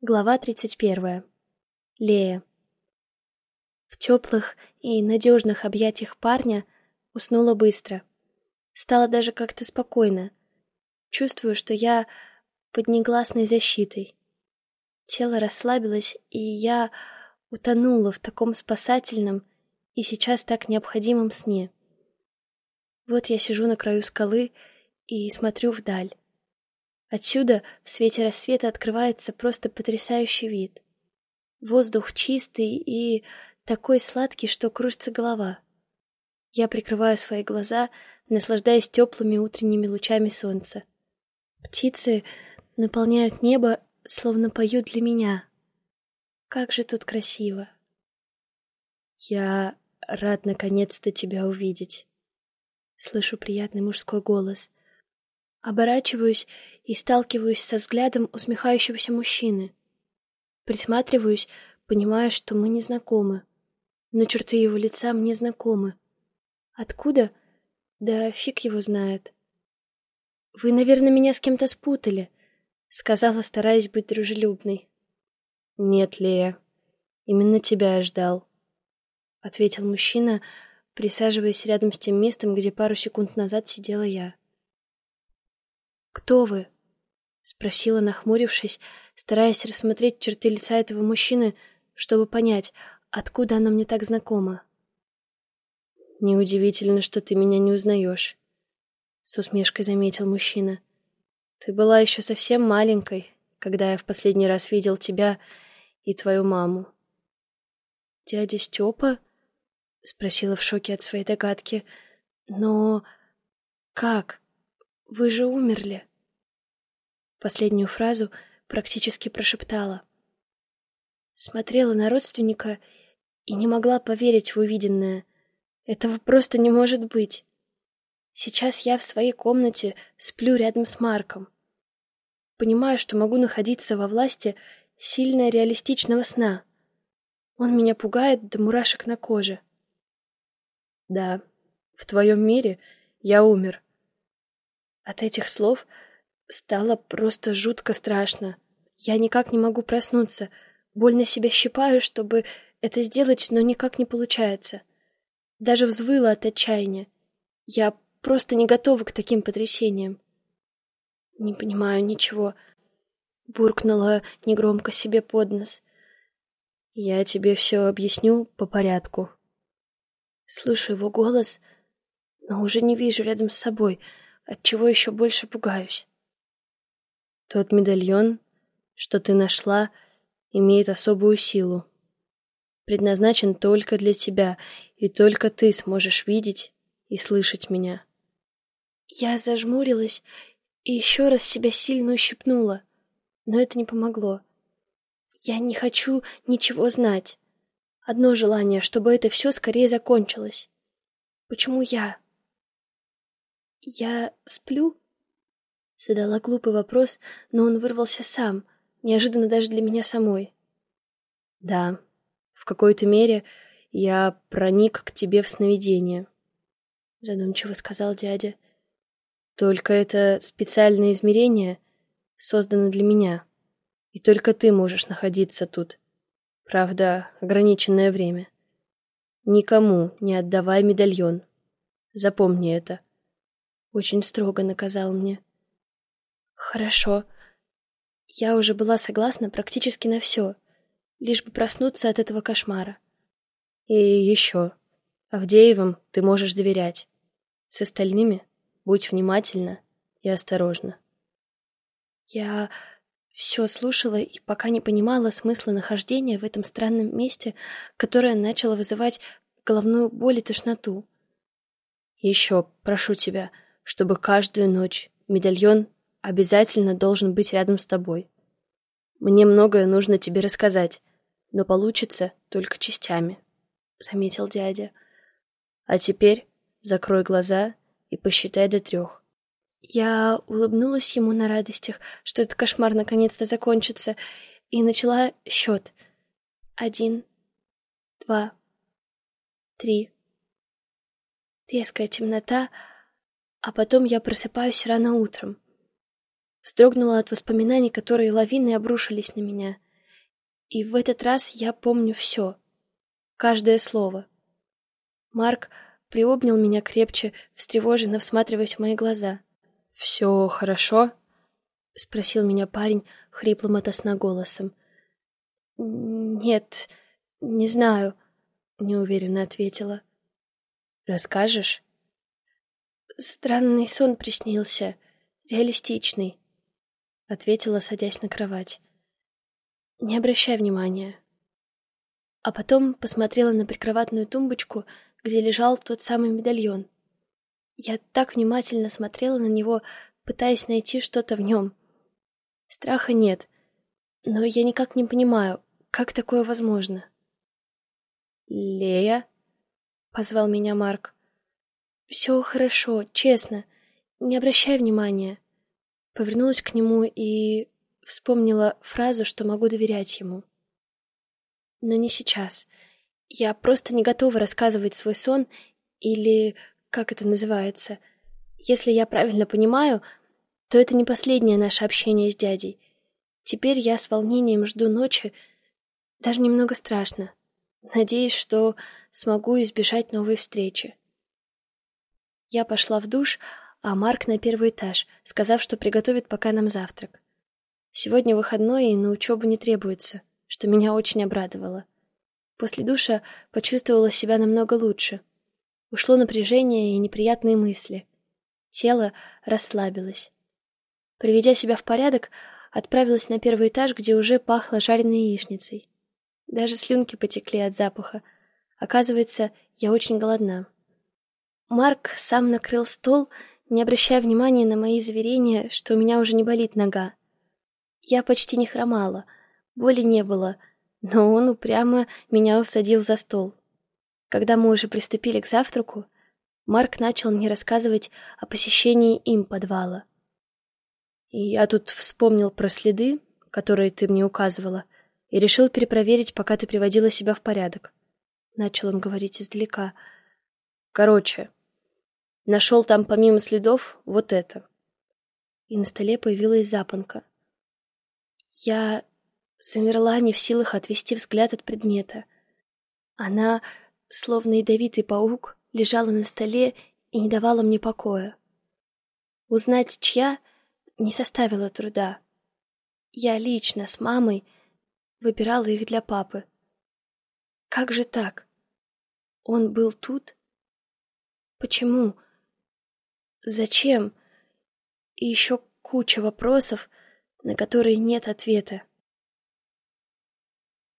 Глава 31. Лея. В теплых и надежных объятиях парня уснула быстро. Стало даже как-то спокойно. Чувствую, что я под негласной защитой. Тело расслабилось, и я утонула в таком спасательном и сейчас так необходимом сне. Вот я сижу на краю скалы и смотрю вдаль. Отсюда в свете рассвета открывается просто потрясающий вид. Воздух чистый и такой сладкий, что кружится голова. Я прикрываю свои глаза, наслаждаясь теплыми утренними лучами солнца. Птицы наполняют небо, словно поют для меня. Как же тут красиво. Я рад наконец-то тебя увидеть. Слышу приятный мужской голос. Оборачиваюсь и сталкиваюсь со взглядом усмехающегося мужчины. Присматриваюсь, понимая, что мы не знакомы. Но черты его лица мне знакомы. Откуда? Да фиг его знает. «Вы, наверное, меня с кем-то спутали», — сказала, стараясь быть дружелюбной. «Нет, Лея, именно тебя я ждал», — ответил мужчина, присаживаясь рядом с тем местом, где пару секунд назад сидела я. «Кто вы?» — спросила, нахмурившись, стараясь рассмотреть черты лица этого мужчины, чтобы понять, откуда оно мне так знакомо. «Неудивительно, что ты меня не узнаешь», — с усмешкой заметил мужчина. «Ты была еще совсем маленькой, когда я в последний раз видел тебя и твою маму». «Дядя Степа?» — спросила в шоке от своей догадки. «Но... как? Вы же умерли?» Последнюю фразу практически прошептала. Смотрела на родственника и не могла поверить в увиденное. Этого просто не может быть. Сейчас я в своей комнате сплю рядом с Марком. Понимаю, что могу находиться во власти сильно реалистичного сна. Он меня пугает до мурашек на коже. Да, в твоем мире я умер. От этих слов Стало просто жутко страшно. Я никак не могу проснуться. Больно себя щипаю, чтобы это сделать, но никак не получается. Даже взвыла от отчаяния. Я просто не готова к таким потрясениям. Не понимаю ничего. Буркнула негромко себе под нос. Я тебе все объясню по порядку. Слышу его голос, но уже не вижу рядом с собой, отчего еще больше пугаюсь. Тот медальон, что ты нашла, имеет особую силу. Предназначен только для тебя, и только ты сможешь видеть и слышать меня. Я зажмурилась и еще раз себя сильно ущипнула, но это не помогло. Я не хочу ничего знать. Одно желание, чтобы это все скорее закончилось. Почему я? Я сплю? Задала глупый вопрос, но он вырвался сам, неожиданно даже для меня самой. Да, в какой-то мере я проник к тебе в сновидение, задумчиво сказал дядя. Только это специальное измерение создано для меня, и только ты можешь находиться тут. Правда, ограниченное время. Никому не отдавай медальон. Запомни это. Очень строго наказал мне. Хорошо. Я уже была согласна практически на все, лишь бы проснуться от этого кошмара. И еще. Авдеевым ты можешь доверять. С остальными будь внимательна и осторожна. Я все слушала и пока не понимала смысла нахождения в этом странном месте, которое начало вызывать головную боль и тошноту. Еще прошу тебя, чтобы каждую ночь медальон обязательно должен быть рядом с тобой. Мне многое нужно тебе рассказать, но получится только частями, — заметил дядя. А теперь закрой глаза и посчитай до трех. Я улыбнулась ему на радостях, что этот кошмар наконец-то закончится, и начала счет. Один, два, три. Резкая темнота, а потом я просыпаюсь рано утром. Вздрогнула от воспоминаний, которые лавиной обрушились на меня. И в этот раз я помню все. Каждое слово. Марк приобнял меня крепче, встревоженно всматриваясь в мои глаза. «Все хорошо?» — спросил меня парень хриплым от сна голосом. «Нет, не знаю», — неуверенно ответила. «Расскажешь?» «Странный сон приснился, реалистичный», — ответила, садясь на кровать. «Не обращай внимания». А потом посмотрела на прикроватную тумбочку, где лежал тот самый медальон. Я так внимательно смотрела на него, пытаясь найти что-то в нем. Страха нет, но я никак не понимаю, как такое возможно. «Лея?» — позвал меня Марк. «Все хорошо, честно. Не обращай внимания». Повернулась к нему и вспомнила фразу, что могу доверять ему. Но не сейчас. Я просто не готова рассказывать свой сон или как это называется. Если я правильно понимаю, то это не последнее наше общение с дядей. Теперь я с волнением жду ночи, даже немного страшно. Надеюсь, что смогу избежать новой встречи. Я пошла в душ, а Марк на первый этаж, сказав, что приготовит пока нам завтрак. Сегодня выходной и на учебу не требуется, что меня очень обрадовало. После душа почувствовала себя намного лучше. Ушло напряжение и неприятные мысли. Тело расслабилось. Приведя себя в порядок, отправилась на первый этаж, где уже пахло жареной яичницей. Даже слюнки потекли от запаха. Оказывается, я очень голодна. Марк сам накрыл стол, не обращая внимания на мои заверения, что у меня уже не болит нога. Я почти не хромала, боли не было, но он упрямо меня усадил за стол. Когда мы уже приступили к завтраку, Марк начал мне рассказывать о посещении им подвала. И я тут вспомнил про следы, которые ты мне указывала, и решил перепроверить, пока ты приводила себя в порядок. Начал он говорить издалека. Короче, нашел там помимо следов вот это. И на столе появилась запонка. Я замерла, не в силах отвести взгляд от предмета. Она, словно ядовитый паук, лежала на столе и не давала мне покоя. Узнать, чья, не составило труда. Я лично с мамой выбирала их для папы. Как же так? Он был тут? Почему? Зачем? И еще куча вопросов, на которые нет ответа.